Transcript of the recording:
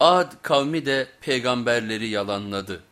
Ad kavmi de peygamberleri yalanladı.